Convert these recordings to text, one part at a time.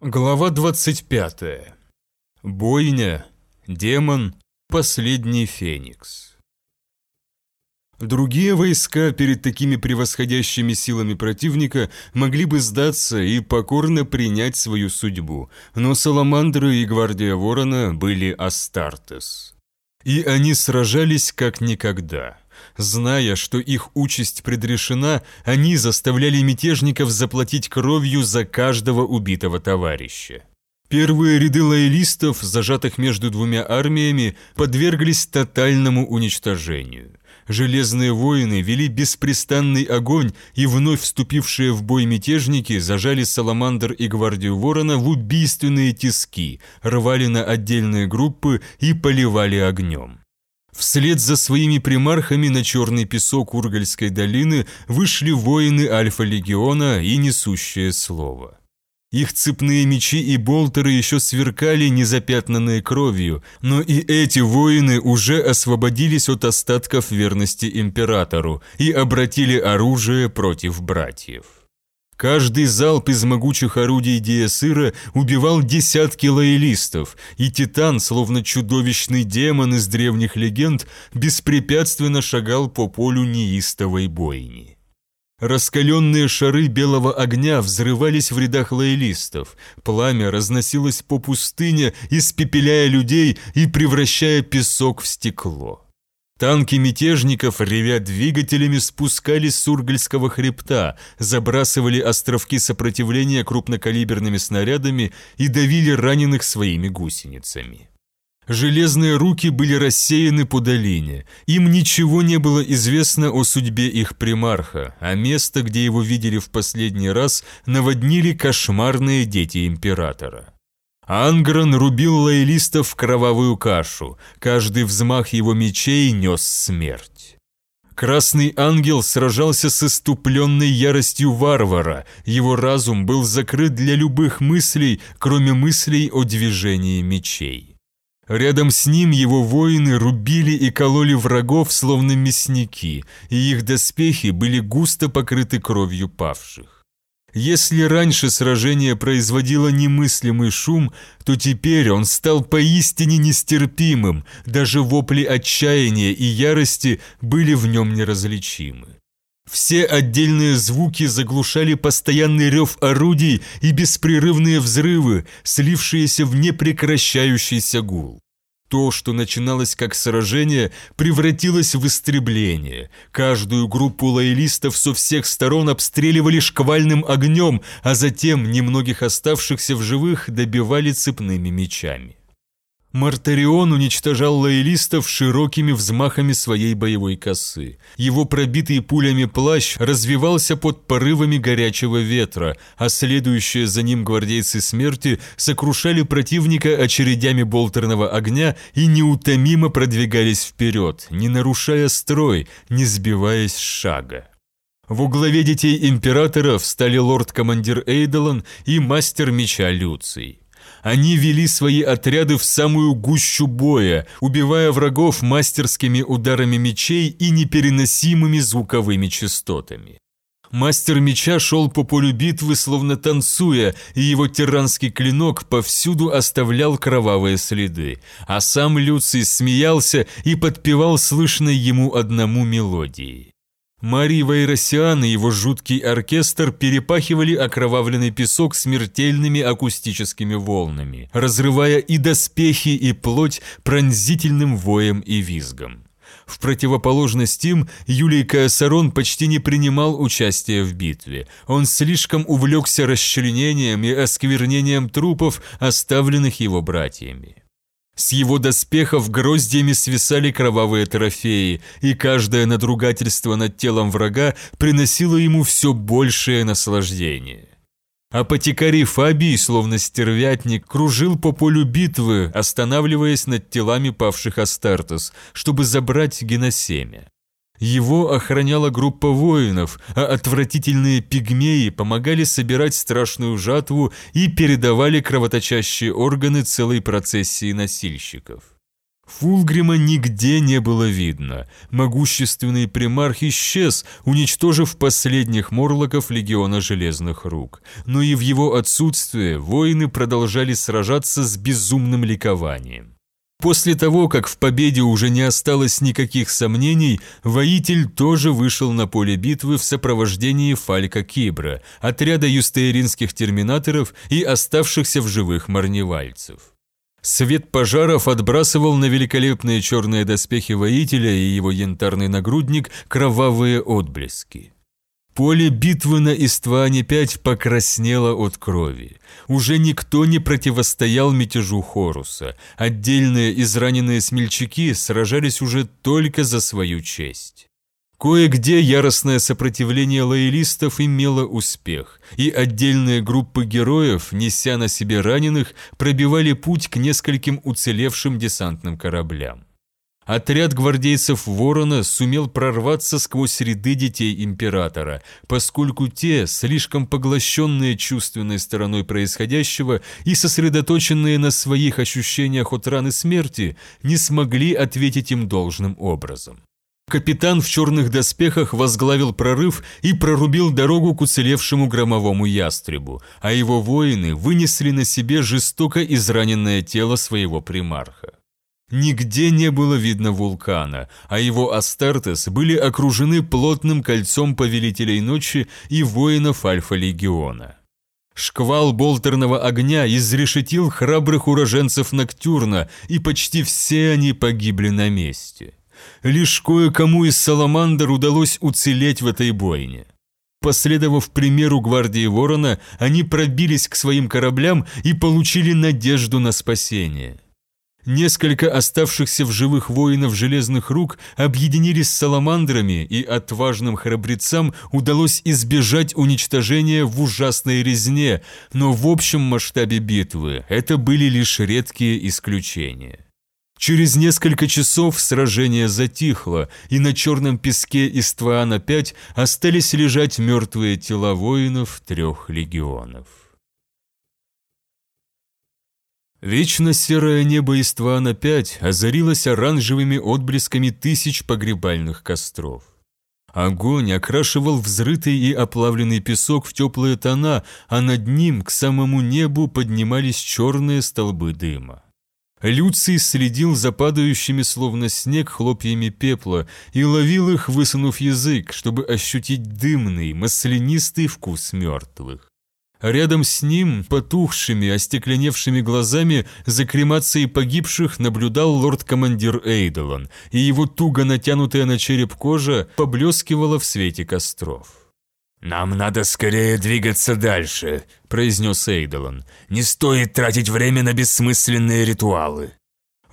Глава 25. Бойня. Демон. Последний феникс. Другие войска перед такими превосходящими силами противника могли бы сдаться и покорно принять свою судьбу, но Саламандры и Гвардия Ворона были Астартес. И они сражались как никогда. Зная, что их участь предрешена, они заставляли мятежников заплатить кровью за каждого убитого товарища. Первые ряды лоялистов, зажатых между двумя армиями, подверглись тотальному уничтожению. Железные воины вели беспрестанный огонь, и вновь вступившие в бой мятежники зажали Саламандр и Гвардию Ворона в убийственные тиски, рвали на отдельные группы и поливали огнем. Вслед за своими примархами на черный песок Ургальской долины вышли воины Альфа-легиона и несущее слово. Их цепные мечи и болтеры еще сверкали незапятнанной кровью, но и эти воины уже освободились от остатков верности императору и обратили оружие против братьев. Каждый залп из могучих орудий Диасыра убивал десятки лоялистов, и Титан, словно чудовищный демон из древних легенд, беспрепятственно шагал по полю неистовой бойни. Раскаленные шары белого огня взрывались в рядах лоялистов, пламя разносилось по пустыне, испепеляя людей и превращая песок в стекло. Танки мятежников, ревя двигателями, спускались с Ургальского хребта, забрасывали островки сопротивления крупнокалиберными снарядами и давили раненых своими гусеницами. Железные руки были рассеяны по долине. Им ничего не было известно о судьбе их примарха, а место, где его видели в последний раз, наводнили кошмарные дети императора. Ангран рубил лоялистов в кровавую кашу, каждый взмах его мечей нес смерть. Красный ангел сражался с иступленной яростью варвара, его разум был закрыт для любых мыслей, кроме мыслей о движении мечей. Рядом с ним его воины рубили и кололи врагов, словно мясники, и их доспехи были густо покрыты кровью павших. Если раньше сражение производило немыслимый шум, то теперь он стал поистине нестерпимым, даже вопли отчаяния и ярости были в нем неразличимы. Все отдельные звуки заглушали постоянный рев орудий и беспрерывные взрывы, слившиеся в непрекращающийся гул. То, что начиналось как сражение, превратилось в истребление. Каждую группу лоялистов со всех сторон обстреливали шквальным огнем, а затем немногих оставшихся в живых добивали цепными мечами. Мартарион уничтожал лоялистов широкими взмахами своей боевой косы. Его пробитый пулями плащ развивался под порывами горячего ветра, а следующие за ним гвардейцы смерти сокрушали противника очередями болтерного огня и неутомимо продвигались вперед, не нарушая строй, не сбиваясь с шага. В главе детей императора встали лорд-командир Эйдолон и мастер меча Люций. Они вели свои отряды в самую гущу боя, убивая врагов мастерскими ударами мечей и непереносимыми звуковыми частотами. Мастер меча шел по полю битвы, словно танцуя, и его тиранский клинок повсюду оставлял кровавые следы, а сам Люций смеялся и подпевал слышной ему одному мелодии. Марий Вайросиан и его жуткий оркестр перепахивали окровавленный песок смертельными акустическими волнами, разрывая и доспехи, и плоть пронзительным воем и визгом. В противоположность им Юлий Каосарон почти не принимал участия в битве. Он слишком увлекся расчленением и осквернением трупов, оставленных его братьями. С его доспехов гроздьями свисали кровавые трофеи, и каждое надругательство над телом врага приносило ему все большее наслаждение. Апотекарий Фабий, словно стервятник, кружил по полю битвы, останавливаясь над телами павших Астартес, чтобы забрать геносемя. Его охраняла группа воинов, а отвратительные пигмеи помогали собирать страшную жатву и передавали кровоточащие органы целой процессии носильщиков. Фулгрима нигде не было видно. Могущественный примарх исчез, уничтожив последних морлоков легиона Железных Рук. Но и в его отсутствие воины продолжали сражаться с безумным ликованием. После того, как в победе уже не осталось никаких сомнений, воитель тоже вышел на поле битвы в сопровождении Фалька Кибра, отряда юстееринских терминаторов и оставшихся в живых марневальцев. Свет пожаров отбрасывал на великолепные черные доспехи воителя и его янтарный нагрудник кровавые отблески. Поле битвы на Истване-5 покраснело от крови. Уже никто не противостоял мятежу Хоруса. Отдельные израненные смельчаки сражались уже только за свою честь. Кое-где яростное сопротивление лоялистов имело успех, и отдельные группы героев, неся на себе раненых, пробивали путь к нескольким уцелевшим десантным кораблям. Отряд гвардейцев Ворона сумел прорваться сквозь ряды детей Императора, поскольку те, слишком поглощенные чувственной стороной происходящего и сосредоточенные на своих ощущениях от раны смерти, не смогли ответить им должным образом. Капитан в черных доспехах возглавил прорыв и прорубил дорогу к уцелевшему громовому ястребу, а его воины вынесли на себе жестоко израненное тело своего примарха. Нигде не было видно вулкана, а его Астартес были окружены плотным кольцом повелителей ночи и воинов Альфа-легиона. Шквал болтерного огня изрешетил храбрых уроженцев Ноктюрна, и почти все они погибли на месте. Лишь кое-кому из Саламандр удалось уцелеть в этой бойне. Последовав примеру гвардии Ворона, они пробились к своим кораблям и получили надежду на спасение. Несколько оставшихся в живых воинов железных рук объединились с саламандрами, и отважным храбрецам удалось избежать уничтожения в ужасной резне, но в общем масштабе битвы это были лишь редкие исключения. Через несколько часов сражение затихло, и на черном песке Иствана-5 остались лежать мертвые тела воинов трех легионов. Вечно серое небо Иствана-5 озарилось оранжевыми отблесками тысяч погребальных костров. Огонь окрашивал взрытый и оплавленный песок в теплые тона, а над ним к самому небу поднимались черные столбы дыма. Люций следил за падающими словно снег хлопьями пепла и ловил их, высунув язык, чтобы ощутить дымный, маслянистый вкус мертвых. Рядом с ним, потухшими, остекленевшими глазами, за кремацией погибших наблюдал лорд-командир Эйдолон, и его туго натянутая на череп кожа поблескивала в свете костров. «Нам надо скорее двигаться дальше», – произнес Эйдолон. «Не стоит тратить время на бессмысленные ритуалы».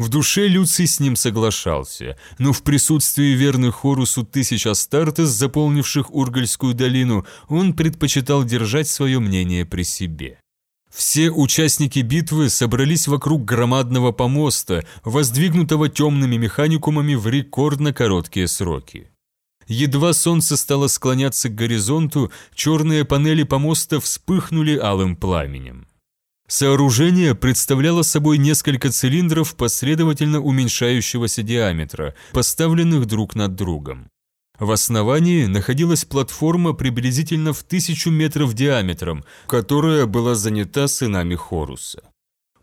В душе Люций с ним соглашался, но в присутствии верных Хорусу тысяч Астартес, заполнивших Ургальскую долину, он предпочитал держать свое мнение при себе. Все участники битвы собрались вокруг громадного помоста, воздвигнутого темными механикумами в рекордно короткие сроки. Едва солнце стало склоняться к горизонту, черные панели помоста вспыхнули алым пламенем. Сооружение представляло собой несколько цилиндров последовательно уменьшающегося диаметра, поставленных друг над другом. В основании находилась платформа приблизительно в тысячу метров диаметром, которая была занята сынами Хоруса.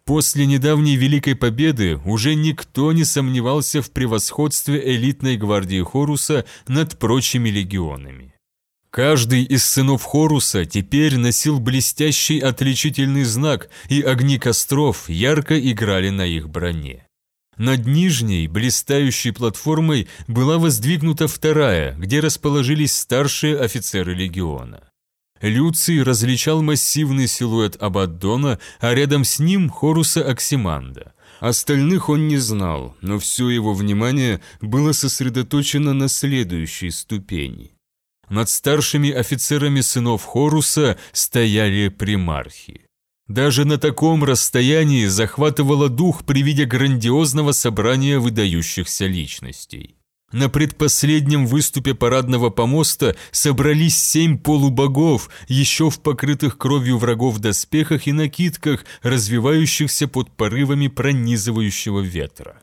После недавней Великой Победы уже никто не сомневался в превосходстве элитной гвардии Хоруса над прочими легионами. Каждый из сынов Хоруса теперь носил блестящий отличительный знак, и огни костров ярко играли на их броне. Над нижней, блистающей платформой была воздвигнута вторая, где расположились старшие офицеры легиона. Люций различал массивный силуэт Абаддона, а рядом с ним Хоруса Оксиманда. Остальных он не знал, но все его внимание было сосредоточено на следующей ступени. Над старшими офицерами сынов Хоруса стояли примархи. Даже на таком расстоянии захватывало дух при виде грандиозного собрания выдающихся личностей. На предпоследнем выступе парадного помоста собрались семь полубогов, еще в покрытых кровью врагов доспехах и накидках, развивающихся под порывами пронизывающего ветра.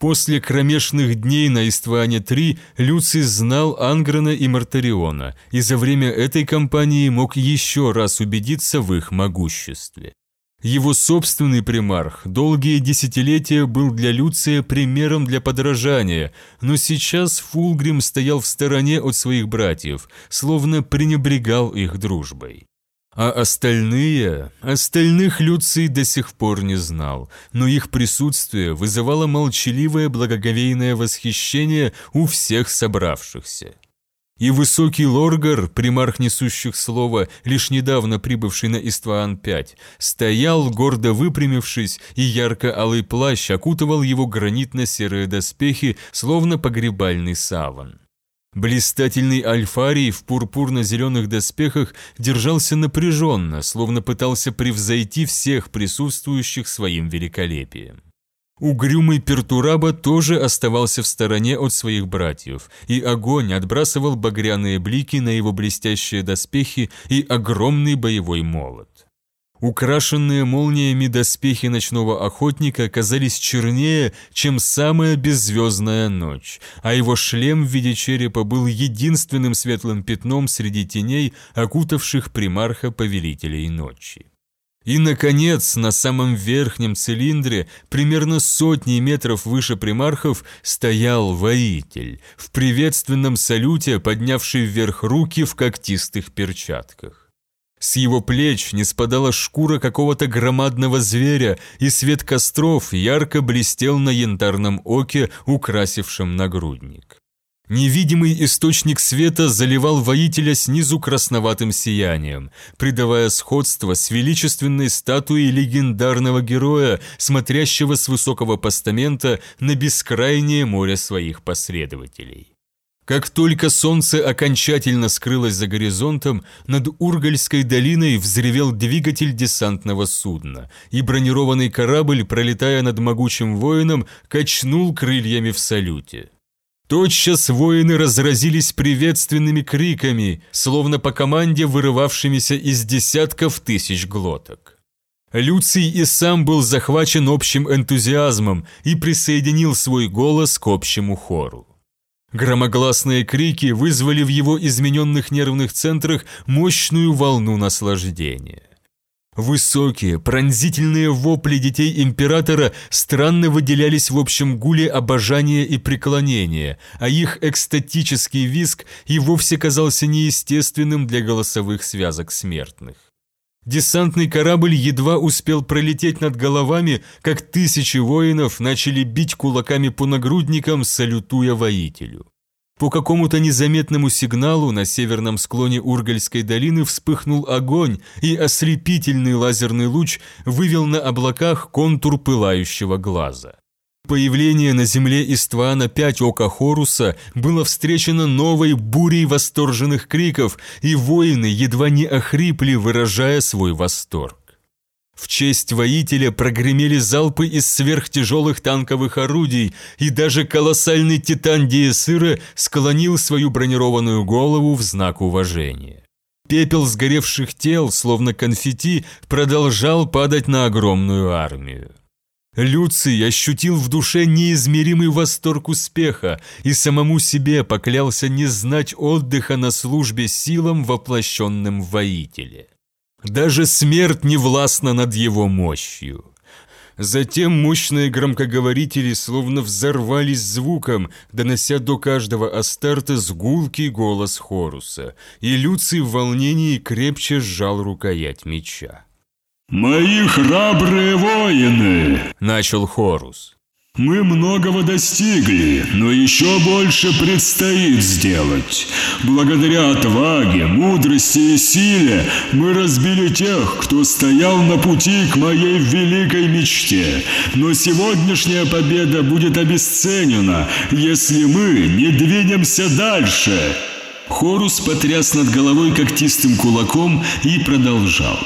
После кромешных дней на Истване-3 Люций знал Ангрена и Мартариона, и за время этой кампании мог еще раз убедиться в их могуществе. Его собственный примарх долгие десятилетия был для Люция примером для подражания, но сейчас Фулгрим стоял в стороне от своих братьев, словно пренебрегал их дружбой. А остальные... Остальных Люций до сих пор не знал, но их присутствие вызывало молчаливое благоговейное восхищение у всех собравшихся. И высокий лоргар, примарх несущих слова, лишь недавно прибывший на Истваан-5, стоял, гордо выпрямившись, и ярко-алый плащ окутывал его гранитно-серые доспехи, словно погребальный саван. Блистательный альфарий в пурпурно-зеленых доспехах держался напряженно, словно пытался превзойти всех присутствующих своим великолепием. Угрюмый Пертураба тоже оставался в стороне от своих братьев, и огонь отбрасывал багряные блики на его блестящие доспехи и огромный боевой молот. Украшенные молниями доспехи ночного охотника казались чернее, чем самая беззвездная ночь, а его шлем в виде черепа был единственным светлым пятном среди теней, окутавших примарха повелителей ночи. И, наконец, на самом верхнем цилиндре, примерно сотни метров выше примархов, стоял воитель, в приветственном салюте поднявший вверх руки в когтистых перчатках. С его плеч не спадала шкура какого-то громадного зверя, и свет костров ярко блестел на янтарном оке, украсившем нагрудник. Невидимый источник света заливал воителя снизу красноватым сиянием, придавая сходство с величественной статуей легендарного героя, смотрящего с высокого постамента на бескрайнее море своих последователей. Как только солнце окончательно скрылось за горизонтом, над Ургальской долиной взревел двигатель десантного судна, и бронированный корабль, пролетая над могучим воином, качнул крыльями в салюте. Тотчас воины разразились приветственными криками, словно по команде вырывавшимися из десятков тысяч глоток. Люций и сам был захвачен общим энтузиазмом и присоединил свой голос к общему хору. Громогласные крики вызвали в его измененных нервных центрах мощную волну наслаждения. Высокие, пронзительные вопли детей императора странно выделялись в общем гуле обожания и преклонения, а их экстатический визг и вовсе казался неестественным для голосовых связок смертных. Десантный корабль едва успел пролететь над головами, как тысячи воинов начали бить кулаками по нагрудникам, салютуя воителю. По какому-то незаметному сигналу на северном склоне Ургальской долины вспыхнул огонь, и ослепительный лазерный луч вывел на облаках контур пылающего глаза. Появление на земле Иствана пять ока Хоруса было встречено новой бурей восторженных криков, и воины едва не охрипли, выражая свой восторг. В честь воителя прогремели залпы из сверхтяжелых танковых орудий, и даже колоссальный титан Диесыра склонил свою бронированную голову в знак уважения. Пепел сгоревших тел, словно конфетти, продолжал падать на огромную армию. Люций ощутил в душе неизмеримый восторг успеха и самому себе поклялся не знать отдыха на службе силам, воплощенным в воителе. Даже смерть не властна над его мощью. Затем мощные громкоговорители словно взорвались звуком, донося до каждого Астарта сгулкий голос Хоруса, и Люций в волнении крепче сжал рукоять меча. «Мои храбрые воины!» – начал Хорус. Мы многого достигли, но еще больше предстоит сделать. Благодаря отваге, мудрости и силе мы разбили тех, кто стоял на пути к моей великой мечте. Но сегодняшняя победа будет обесценена, если мы не двинемся дальше. Хорус потряс над головой когтистым кулаком и продолжал.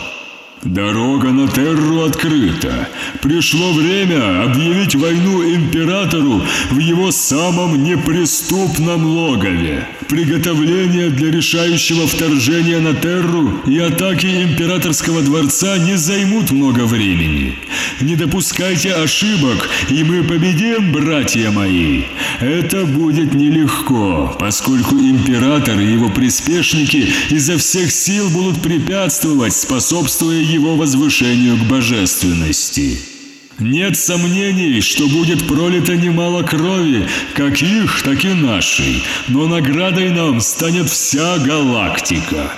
Дорога на Терру открыта. Пришло время объявить войну императору в его самом неприступном логове. Приготовления для решающего вторжения на Терру и атаки императорского дворца не займут много времени. не допускайте ошибок, и мы победим, братья мои. Это будет нелегко, поскольку император и его приспешники изо всех сил будут препятствовать, способствуя его возвышению к божественности. Нет сомнений, что будет пролито немало крови, как их, так и нашей, но наградой нам станет вся галактика.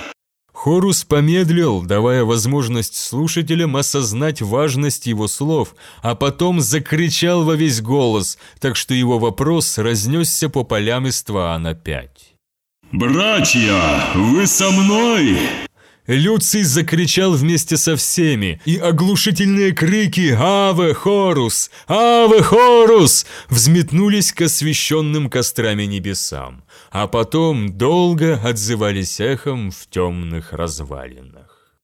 Хорус помедлил, давая возможность слушателям осознать важность его слов, а потом закричал во весь голос, так что его вопрос разнесся по полям Истваана-5. «Братья, вы со мной?» Люций закричал вместе со всеми, и оглушительные крики «Аве Хорус! Аве Хорус!» взметнулись к освещенным кострами небесам, а потом долго отзывались эхом в темных развалинах.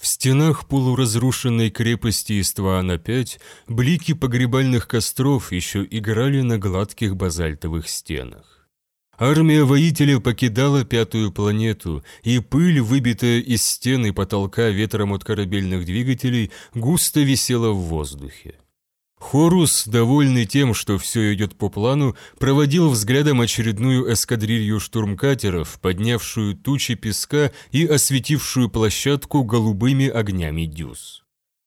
В стенах полуразрушенной крепости Истваана-5 блики погребальных костров еще играли на гладких базальтовых стенах. Армия воителя покидала пятую планету, и пыль, выбитая из стены потолка ветром от корабельных двигателей, густо висела в воздухе. Хорус, довольный тем, что все идет по плану, проводил взглядом очередную эскадрилью штурмкатеров, поднявшую тучи песка и осветившую площадку голубыми огнями дюз.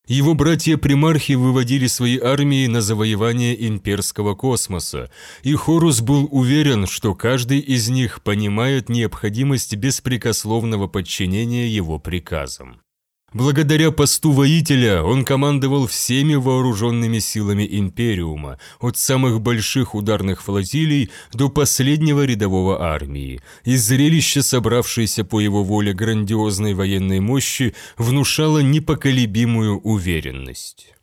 Его братья-примархи выводили свои армии на завоевание имперского космоса, и Хорус был уверен, что каждый из них понимает необходимость беспрекословного подчинения его приказам. Благодаря посту воителя он командовал всеми вооруженными силами Империума, от самых больших ударных флотилий до последнего рядового армии, и зрелище, собравшееся по его воле грандиозной военной мощи, внушало непоколебимую уверенность.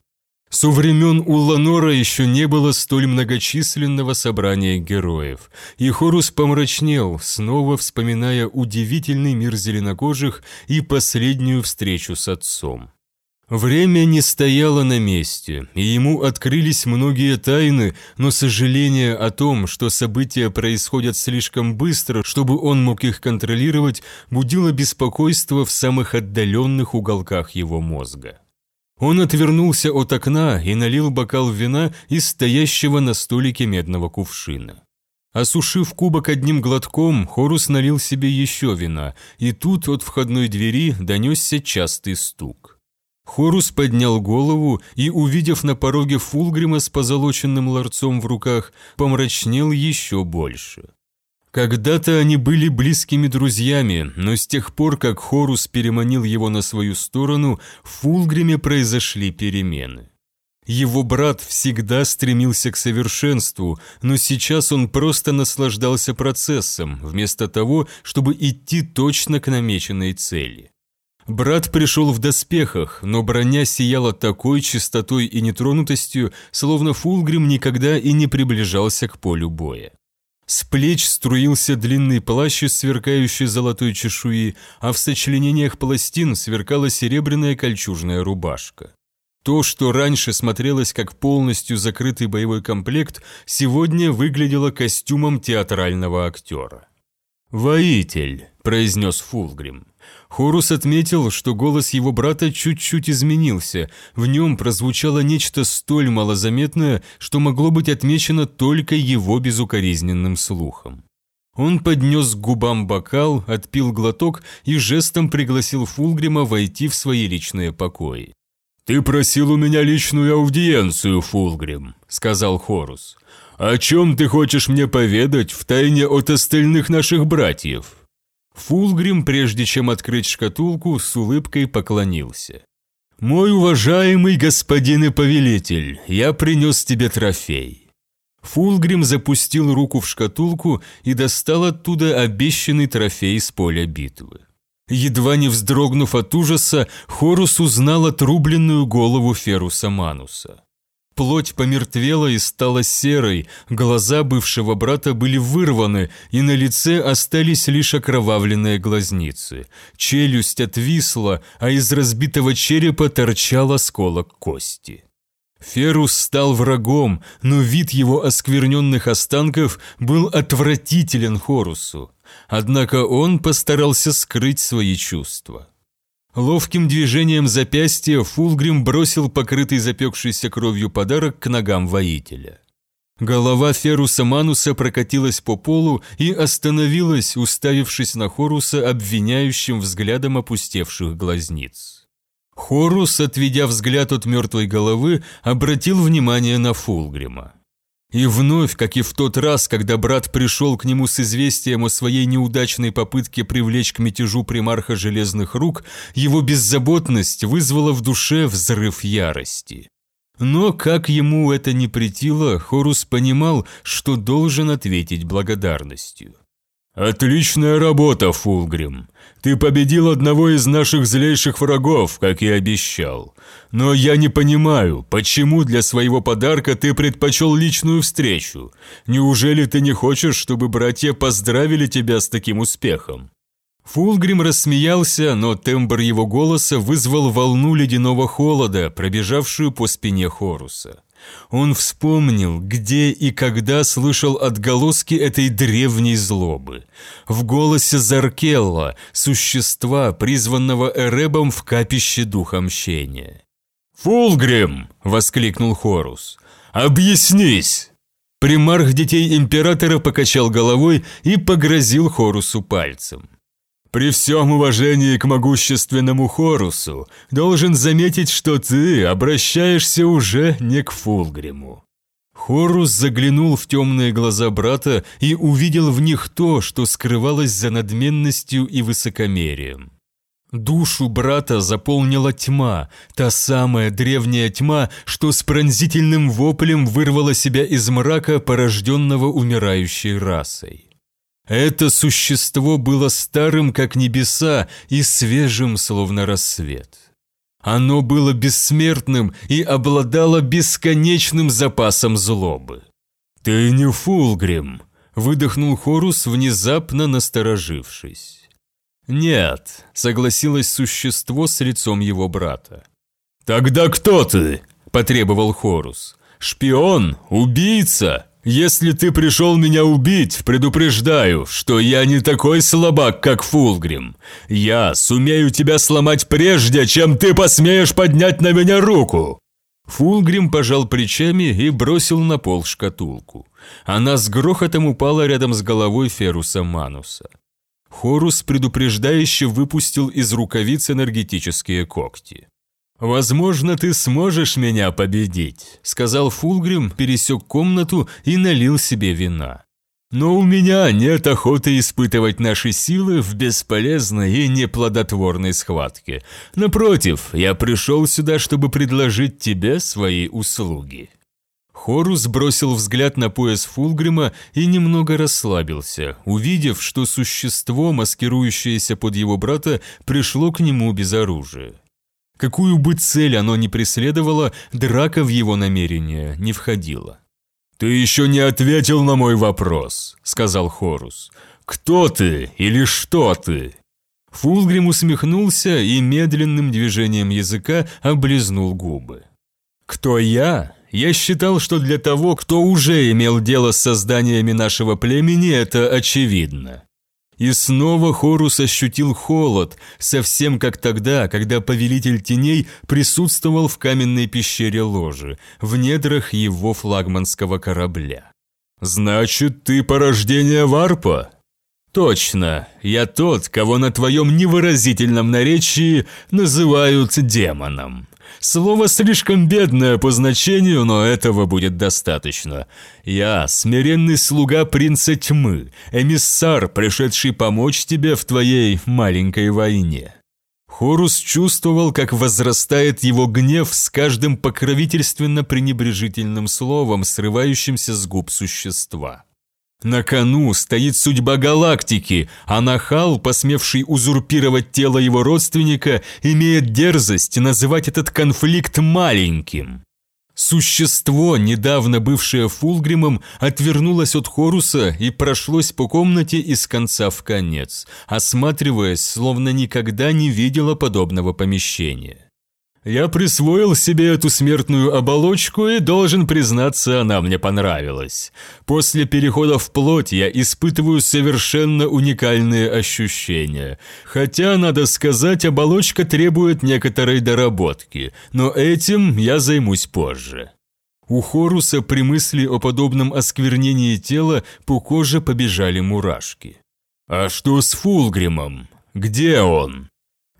Со времен Улланора еще не было столь многочисленного собрания героев, и Хорус помрачнел, снова вспоминая удивительный мир зеленокожих и последнюю встречу с отцом. Время не стояло на месте, и ему открылись многие тайны, но сожаление о том, что события происходят слишком быстро, чтобы он мог их контролировать, будило беспокойство в самых отдаленных уголках его мозга. Он отвернулся от окна и налил бокал вина из стоящего на столике медного кувшина. Осушив кубок одним глотком, Хорус налил себе еще вина, и тут от входной двери донесся частый стук. Хорус поднял голову и, увидев на пороге Фулгрима с позолоченным ларцом в руках, помрачнел еще больше. Когда-то они были близкими друзьями, но с тех пор, как Хорус переманил его на свою сторону, в Фулгриме произошли перемены. Его брат всегда стремился к совершенству, но сейчас он просто наслаждался процессом, вместо того, чтобы идти точно к намеченной цели. Брат пришел в доспехах, но броня сияла такой чистотой и нетронутостью, словно Фулгрим никогда и не приближался к полю боя. С плеч струился длинный плащ из сверкающей золотой чешуи, а в сочленениях пластин сверкала серебряная кольчужная рубашка. То, что раньше смотрелось как полностью закрытый боевой комплект, сегодня выглядело костюмом театрального актера. «Воитель», – произнес Фулгрим. Хорус отметил, что голос его брата чуть-чуть изменился, в нем прозвучало нечто столь малозаметное, что могло быть отмечено только его безукоризненным слухом. Он поднес к губам бокал, отпил глоток и жестом пригласил Фулгрима войти в свои личные покои. «Ты просил у меня личную аудиенцию, Фулгрим», — сказал Хорус. «О чем ты хочешь мне поведать в тайне от остальных наших братьев?» Фулгрим, прежде чем открыть шкатулку, с улыбкой поклонился. «Мой уважаемый господин и повелитель, я принес тебе трофей». Фулгрим запустил руку в шкатулку и достал оттуда обещанный трофей с поля битвы. Едва не вздрогнув от ужаса, Хорус узнал отрубленную голову Феруса Мануса. Плоть помертвела и стала серой, глаза бывшего брата были вырваны, и на лице остались лишь окровавленные глазницы. Челюсть отвисла, а из разбитого черепа торчал осколок кости. Ферус стал врагом, но вид его оскверненных останков был отвратителен Хорусу. Однако он постарался скрыть свои чувства. Ловким движением запястья Фулгрим бросил покрытый запекшейся кровью подарок к ногам воителя. Голова Феруса Мануса прокатилась по полу и остановилась, уставившись на Хоруса обвиняющим взглядом опустевших глазниц. Хорус, отведя взгляд от мертвой головы, обратил внимание на Фулгрима. И вновь, как и в тот раз, когда брат пришел к нему с известием о своей неудачной попытке привлечь к мятежу примарха Железных Рук, его беззаботность вызвала в душе взрыв ярости. Но, как ему это не претило, Хорус понимал, что должен ответить благодарностью. «Отличная работа, Фулгрим. Ты победил одного из наших злейших врагов, как и обещал. Но я не понимаю, почему для своего подарка ты предпочел личную встречу? Неужели ты не хочешь, чтобы братья поздравили тебя с таким успехом?» Фулгрим рассмеялся, но тембр его голоса вызвал волну ледяного холода, пробежавшую по спине Хоруса. Он вспомнил, где и когда слышал отголоски этой древней злобы. В голосе Заркелла, существа, призванного Эребом в капище духа мщения. «Фулгрим!» – воскликнул Хорус. «Объяснись!» Примарх детей императора покачал головой и погрозил Хорусу пальцем. При всем уважении к могущественному Хорусу, должен заметить, что ты обращаешься уже не к Фулгриму». Хорус заглянул в темные глаза брата и увидел в них то, что скрывалось за надменностью и высокомерием. Душу брата заполнила тьма, та самая древняя тьма, что с пронзительным воплем вырвала себя из мрака, порожденного умирающей расой. Это существо было старым, как небеса, и свежим, словно рассвет. Оно было бессмертным и обладало бесконечным запасом злобы. «Ты не Фулгрим», — выдохнул Хорус, внезапно насторожившись. «Нет», — согласилось существо с лицом его брата. «Тогда кто ты?» – потребовал Хорус. «Шпион? Убийца?» Если ты пришел меня убить, предупреждаю, что я не такой слабак, как Фулгрим. Я сумею тебя сломать прежде, чем ты посмеешь поднять на меня руку!» Фулгрим пожал плечами и бросил на пол шкатулку. Она с грохотом упала рядом с головой Феруса Мануса. Хорус предупреждающе выпустил из рукавиц энергетические когти. «Возможно, ты сможешь меня победить», — сказал Фулгрим, пересек комнату и налил себе вина. «Но у меня нет охоты испытывать наши силы в бесполезной и неплодотворной схватке. Напротив, я пришел сюда, чтобы предложить тебе свои услуги». Хорус бросил взгляд на пояс Фулгрима и немного расслабился, увидев, что существо, маскирующееся под его брата, пришло к нему без оружия. Какую бы цель оно ни преследовало, драка в его намерение не входила. «Ты еще не ответил на мой вопрос», — сказал Хорус. «Кто ты или что ты?» Фулгрим усмехнулся и медленным движением языка облизнул губы. «Кто я? Я считал, что для того, кто уже имел дело с созданиями нашего племени, это очевидно. И снова Хорус ощутил холод, совсем как тогда, когда повелитель теней присутствовал в каменной пещере ложи, в недрах его флагманского корабля. «Значит, ты порождение Варпа?» «Точно, я тот, кого на твоем невыразительном наречии называют демоном». Слово слишком бедное по значению, но этого будет достаточно. Я смиренный слуга принца тьмы, эмиссар, пришедший помочь тебе в твоей маленькой войне». Хорус чувствовал, как возрастает его гнев с каждым покровительственно-пренебрежительным словом, срывающимся с губ существа. На кону стоит судьба галактики, а Нахал, посмевший узурпировать тело его родственника, имеет дерзость называть этот конфликт маленьким. Существо, недавно бывшее Фулгримом, отвернулось от Хоруса и прошлось по комнате из конца в конец, осматриваясь, словно никогда не видело подобного помещения. Я присвоил себе эту смертную оболочку и должен признаться, она мне понравилась. После перехода в плоть я испытываю совершенно уникальные ощущения. Хотя, надо сказать, оболочка требует некоторой доработки, но этим я займусь позже. У Хоруса при мысли о подобном осквернении тела по коже побежали мурашки. «А что с Фулгримом? Где он?»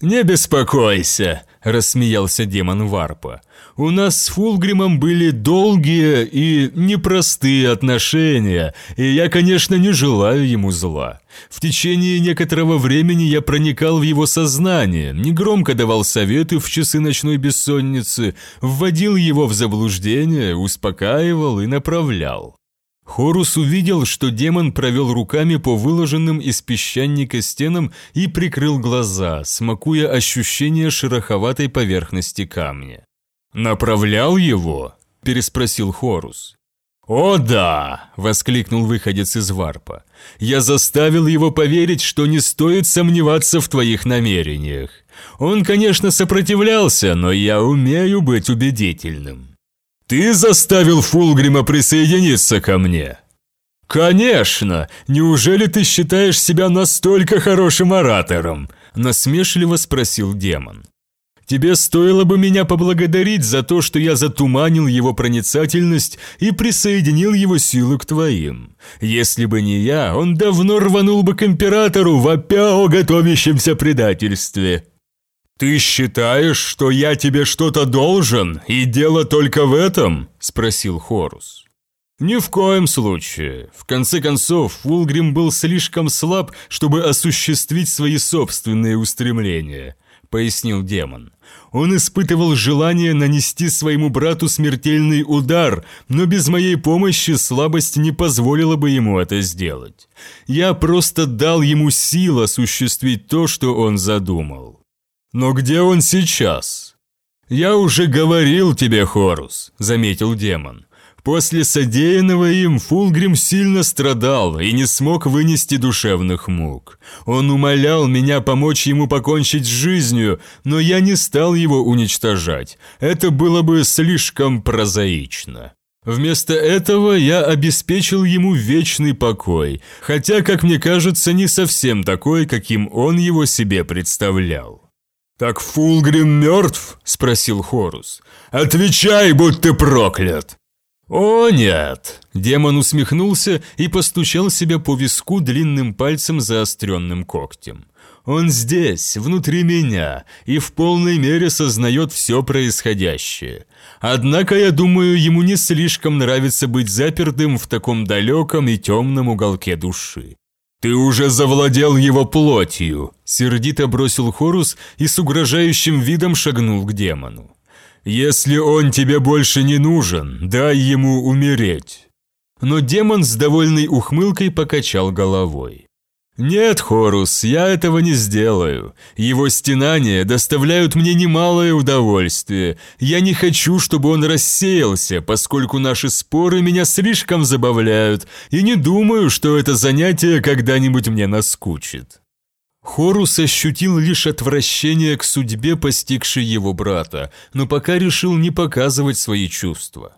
«Не беспокойся», – рассмеялся демон Варпа. «У нас с Фулгримом были долгие и непростые отношения, и я, конечно, не желаю ему зла. В течение некоторого времени я проникал в его сознание, негромко давал советы в часы ночной бессонницы, вводил его в заблуждение, успокаивал и направлял. Хорус увидел, что демон провел руками по выложенным из песчаника стенам и прикрыл глаза, смакуя ощущение шероховатой поверхности камня. «Направлял его?» – переспросил Хорус. «О да!» – воскликнул выходец из варпа. «Я заставил его поверить, что не стоит сомневаться в твоих намерениях. Он, конечно, сопротивлялся, но я умею быть убедительным». «Ты заставил Фулгрима присоединиться ко мне?» «Конечно! Неужели ты считаешь себя настолько хорошим оратором?» Насмешливо спросил демон. «Тебе стоило бы меня поблагодарить за то, что я затуманил его проницательность и присоединил его силу к твоим. Если бы не я, он давно рванул бы к императору, вопя о готовящемся предательстве». «Ты считаешь, что я тебе что-то должен, и дело только в этом?» – спросил Хорус. «Ни в коем случае. В конце концов, Фулгрим был слишком слаб, чтобы осуществить свои собственные устремления», – пояснил демон. «Он испытывал желание нанести своему брату смертельный удар, но без моей помощи слабость не позволила бы ему это сделать. Я просто дал ему сил осуществить то, что он задумал». «Но где он сейчас?» «Я уже говорил тебе, Хорус», — заметил демон. «После содеянного им Фулгрим сильно страдал и не смог вынести душевных мук. Он умолял меня помочь ему покончить с жизнью, но я не стал его уничтожать. Это было бы слишком прозаично». Вместо этого я обеспечил ему вечный покой, хотя, как мне кажется, не совсем такой, каким он его себе представлял. «Так Фулгрим мертв?» – спросил Хорус. «Отвечай, будь ты проклят!» «О, нет!» – демон усмехнулся и постучал себя по виску длинным пальцем заостренным когтем. «Он здесь, внутри меня, и в полной мере сознает все происходящее. Однако, я думаю, ему не слишком нравится быть запертым в таком далеком и темном уголке души. «Ты уже завладел его плотью!» – сердито бросил Хорус и с угрожающим видом шагнул к демону. «Если он тебе больше не нужен, дай ему умереть!» Но демон с довольной ухмылкой покачал головой. «Нет, Хорус, я этого не сделаю. Его стенания доставляют мне немалое удовольствие. Я не хочу, чтобы он рассеялся, поскольку наши споры меня слишком забавляют, и не думаю, что это занятие когда-нибудь мне наскучит». Хорус ощутил лишь отвращение к судьбе, постигшей его брата, но пока решил не показывать свои чувства.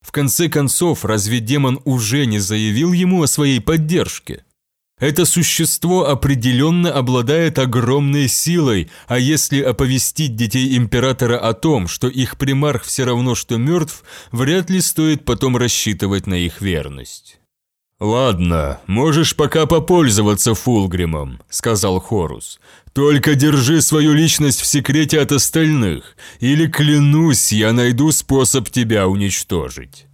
В конце концов, разве демон уже не заявил ему о своей поддержке? Это существо определенно обладает огромной силой, а если оповестить детей императора о том, что их примарх все равно что мертв, вряд ли стоит потом рассчитывать на их верность. «Ладно, можешь пока попользоваться Фулгримом», — сказал Хорус. «Только держи свою личность в секрете от остальных, или, клянусь, я найду способ тебя уничтожить».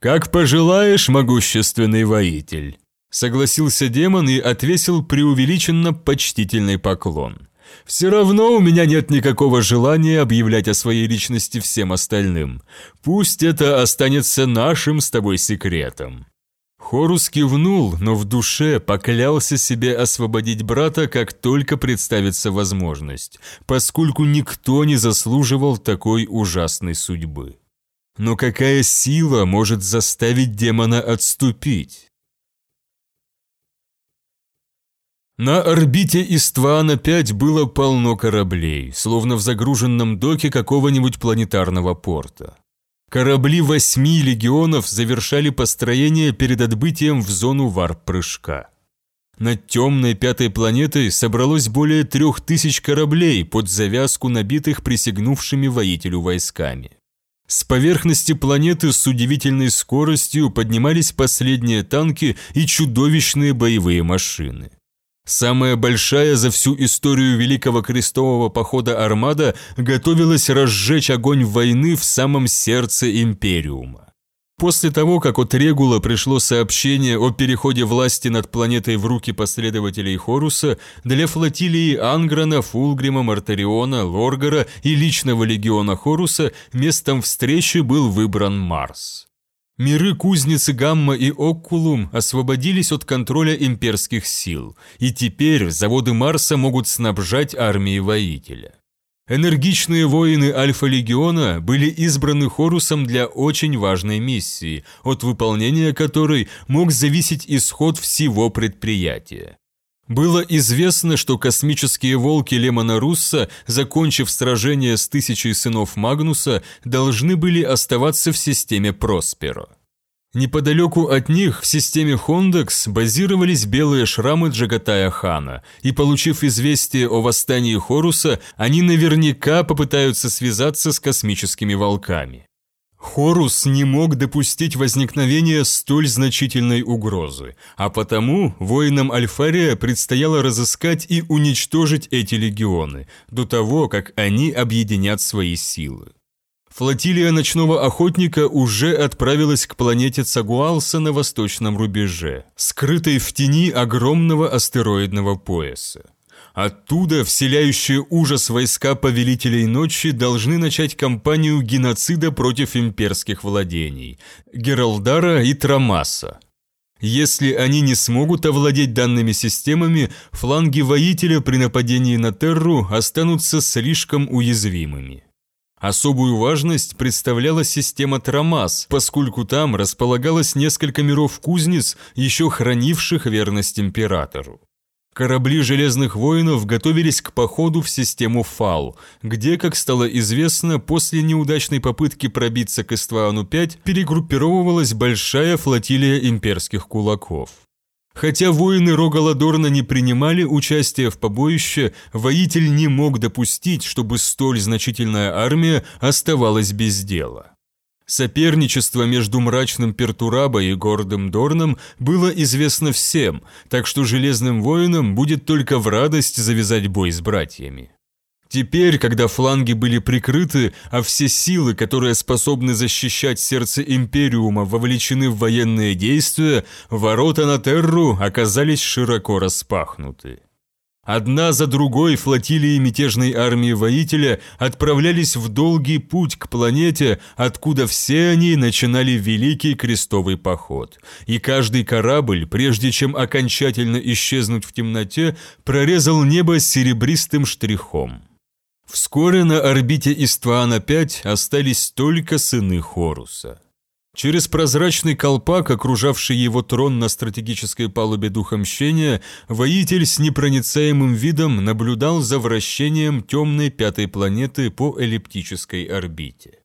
«Как пожелаешь, могущественный воитель». Согласился демон и отвесил преувеличенно почтительный поклон. «Все равно у меня нет никакого желания объявлять о своей личности всем остальным. Пусть это останется нашим с тобой секретом». Хорус кивнул, но в душе поклялся себе освободить брата, как только представится возможность, поскольку никто не заслуживал такой ужасной судьбы. Но какая сила может заставить демона отступить? На орбите Иствана-5 было полно кораблей, словно в загруженном доке какого-нибудь планетарного порта. Корабли восьми легионов завершали построение перед отбытием в зону варп-прыжка. Над темной пятой планетой собралось более трех тысяч кораблей под завязку набитых присягнувшими воителю войсками. С поверхности планеты с удивительной скоростью поднимались последние танки и чудовищные боевые машины. Самая большая за всю историю Великого Крестового Похода армада готовилась разжечь огонь войны в самом сердце Империума. После того, как от Регула пришло сообщение о переходе власти над планетой в руки последователей Хоруса, для флотилии Анграна, Фулгрима, Мартариона, Лоргара и личного легиона Хоруса местом встречи был выбран Марс. Миры Кузницы Гамма и Оккулум освободились от контроля имперских сил, и теперь заводы Марса могут снабжать армией воителя. Энергичные воины Альфа-легиона были избраны Хорусом для очень важной миссии, от выполнения которой мог зависеть исход всего предприятия. Было известно, что космические волки Лемона Русса, закончив сражение с тысячей сынов Магнуса, должны были оставаться в системе Просперо. Неподалеку от них в системе Хондекс базировались белые шрамы Джагатая Хана, и получив известие о восстании Хоруса, они наверняка попытаются связаться с космическими волками. Хорус не мог допустить возникновения столь значительной угрозы, а потому воинам Альфария предстояло разыскать и уничтожить эти легионы, до того, как они объединят свои силы. Флотилия ночного охотника уже отправилась к планете Цагуалса на восточном рубеже, скрытой в тени огромного астероидного пояса. Оттуда вселяющие ужас войска Повелителей Ночи должны начать кампанию геноцида против имперских владений – Гералдара и Трамаса. Если они не смогут овладеть данными системами, фланги воителя при нападении на Терру останутся слишком уязвимыми. Особую важность представляла система Трамас, поскольку там располагалось несколько миров-кузнец, еще хранивших верность императору. Корабли Железных Воинов готовились к походу в систему ФАЛ, где, как стало известно, после неудачной попытки пробиться к Истваану-5 перегруппировывалась большая флотилия имперских кулаков. Хотя воины Рогаладорна не принимали участие в побоище, воитель не мог допустить, чтобы столь значительная армия оставалась без дела. Соперничество между мрачным Пертураба и гордым Дорном было известно всем, так что Железным воинам будет только в радость завязать бой с братьями. Теперь, когда фланги были прикрыты, а все силы, которые способны защищать сердце Империума, вовлечены в военные действия, ворота на Терру оказались широко распахнуты. Одна за другой флотилии мятежной армии воителя отправлялись в долгий путь к планете, откуда все они начинали Великий Крестовый Поход. И каждый корабль, прежде чем окончательно исчезнуть в темноте, прорезал небо серебристым штрихом. Вскоре на орбите Иствана-5 остались только сыны Хоруса. Через прозрачный колпак, окружавший его трон на стратегической палубе Духа Мщения, воитель с непроницаемым видом наблюдал за вращением темной пятой планеты по эллиптической орбите.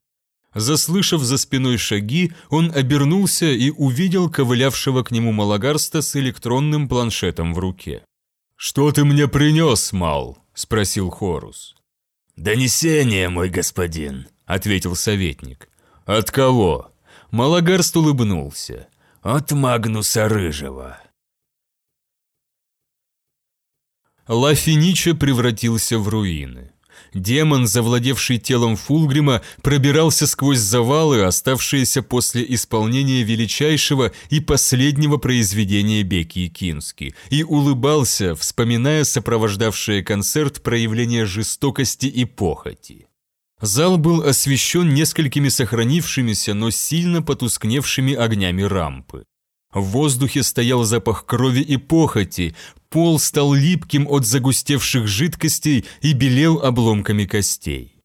Заслышав за спиной шаги, он обернулся и увидел ковылявшего к нему Малагарста с электронным планшетом в руке. «Что ты мне принес, Мал?» – спросил Хорус. «Донесение, мой господин», — ответил советник. «От кого?» Малагарст улыбнулся. «От Магнуса Рыжего». Лафинича превратился в руины. Демон, завладевший телом Фулгрима, пробирался сквозь завалы, оставшиеся после исполнения величайшего и последнего произведения Беки Кински, и улыбался, вспоминая сопровождавшее концерт проявление жестокости и похоти. Зал был освещен несколькими сохранившимися, но сильно потускневшими огнями рампы. В воздухе стоял запах крови и похоти, пол стал липким от загустевших жидкостей и белел обломками костей.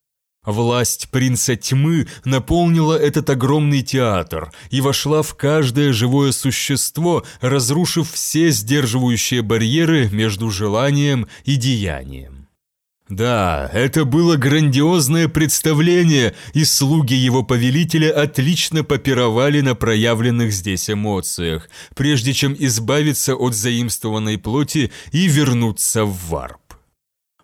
Власть принца тьмы наполнила этот огромный театр и вошла в каждое живое существо, разрушив все сдерживающие барьеры между желанием и деянием. Да, это было грандиозное представление, и слуги его повелителя отлично попировали на проявленных здесь эмоциях, прежде чем избавиться от заимствованной плоти и вернуться в варп.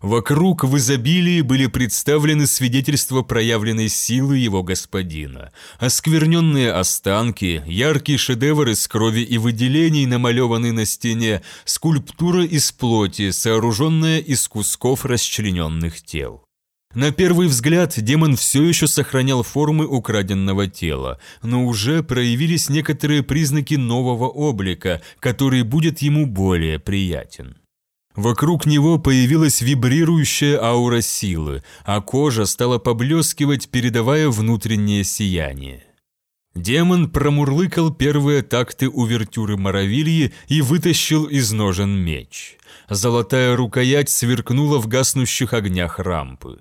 Вокруг в изобилии были представлены свидетельства проявленной силы его господина, оскверненные останки, яркий шедевр из крови и выделений, намалеванный на стене, скульптура из плоти, сооруженная из кусков расчлененных тел. На первый взгляд демон все еще сохранял формы украденного тела, но уже проявились некоторые признаки нового облика, который будет ему более приятен. Вокруг него появилась вибрирующая аура силы, а кожа стала поблескивать, передавая внутреннее сияние. Демон промурлыкал первые такты увертюры Моровильи и вытащил из ножен меч. Золотая рукоять сверкнула в гаснущих огнях рампы.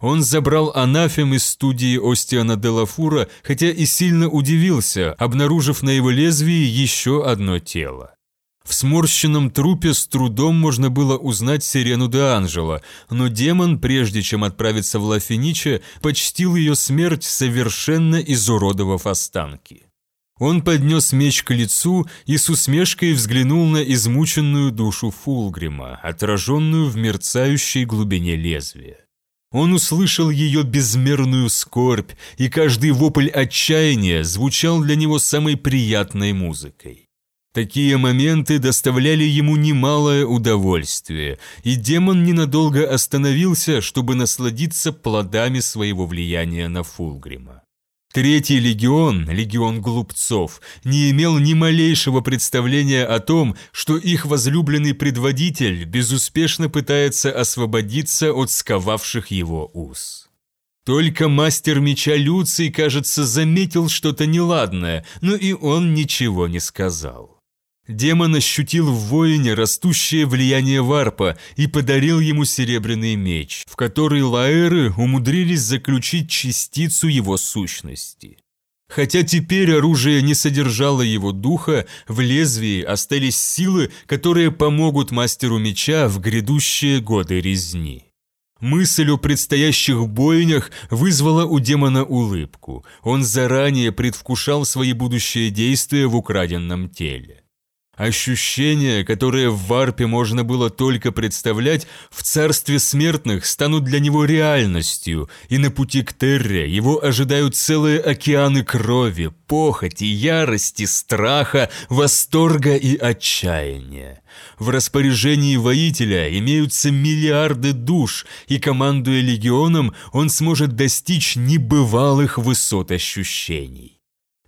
Он забрал анафем из студии Остиана Делафура, хотя и сильно удивился, обнаружив на его лезвии еще одно тело. В сморщенном трупе с трудом можно было узнать Сирену де Анжело, но демон, прежде чем отправиться в Лафиниче, почтил ее смерть, совершенно изуродовав останки. Он поднес меч к лицу и с усмешкой взглянул на измученную душу Фулгрима, отраженную в мерцающей глубине лезвия. Он услышал ее безмерную скорбь, и каждый вопль отчаяния звучал для него самой приятной музыкой. Такие моменты доставляли ему немалое удовольствие, и демон ненадолго остановился, чтобы насладиться плодами своего влияния на Фулгрима. Третий легион, легион глупцов, не имел ни малейшего представления о том, что их возлюбленный предводитель безуспешно пытается освободиться от сковавших его уз. Только мастер меча Люций, кажется, заметил что-то неладное, но и он ничего не сказал. Демон ощутил в воине растущее влияние варпа и подарил ему серебряный меч, в который лаэры умудрились заключить частицу его сущности. Хотя теперь оружие не содержало его духа, в лезвии остались силы, которые помогут мастеру меча в грядущие годы резни. Мысль о предстоящих бойнях вызвала у демона улыбку. Он заранее предвкушал свои будущие действия в украденном теле. Ощущения, которые в варпе можно было только представлять, в царстве смертных станут для него реальностью, и на пути к Терре его ожидают целые океаны крови, похоти, ярости, страха, восторга и отчаяния. В распоряжении воителя имеются миллиарды душ, и командуя легионом, он сможет достичь небывалых высот ощущений.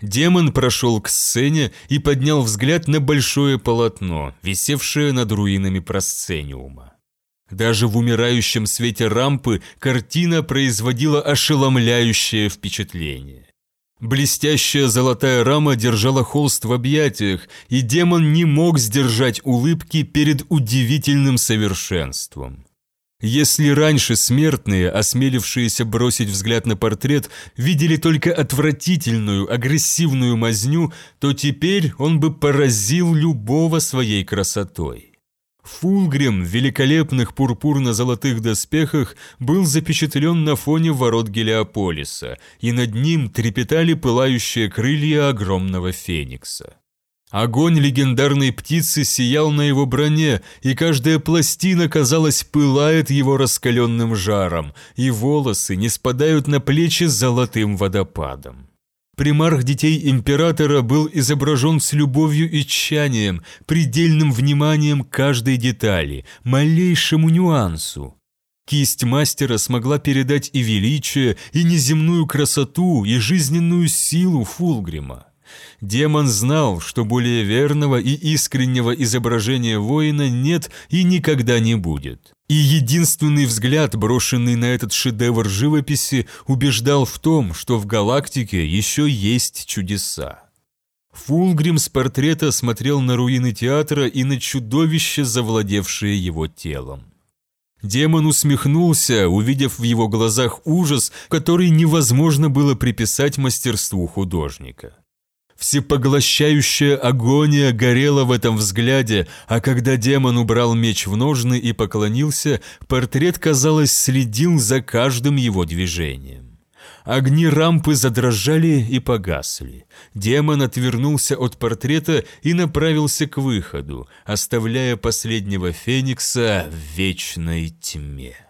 Демон прошел к сцене и поднял взгляд на большое полотно, висевшее над руинами просцениума. Даже в умирающем свете рампы картина производила ошеломляющее впечатление. Блестящая золотая рама держала холст в объятиях, и демон не мог сдержать улыбки перед удивительным совершенством. Если раньше смертные, осмелившиеся бросить взгляд на портрет, видели только отвратительную, агрессивную мазню, то теперь он бы поразил любого своей красотой. Фулгрим в великолепных пурпурно-золотых доспехах был запечатлен на фоне ворот Гелиополиса, и над ним трепетали пылающие крылья огромного феникса. Огонь легендарной птицы сиял на его броне, и каждая пластина, казалось, пылает его раскаленным жаром, и волосы не спадают на плечи золотым водопадом. Примарх детей императора был изображен с любовью и тщанием, предельным вниманием каждой детали, малейшему нюансу. Кисть мастера смогла передать и величие, и неземную красоту, и жизненную силу Фулгрима. Демон знал, что более верного и искреннего изображения воина нет и никогда не будет. И единственный взгляд, брошенный на этот шедевр живописи, убеждал в том, что в галактике еще есть чудеса. Фулгрим с портрета смотрел на руины театра и на чудовище, завладевшее его телом. Демон усмехнулся, увидев в его глазах ужас, который невозможно было приписать мастерству художника. Всепоглощающая агония горела в этом взгляде, а когда демон убрал меч в ножны и поклонился, портрет, казалось, следил за каждым его движением. Огни рампы задрожали и погасли. Демон отвернулся от портрета и направился к выходу, оставляя последнего феникса в вечной тьме.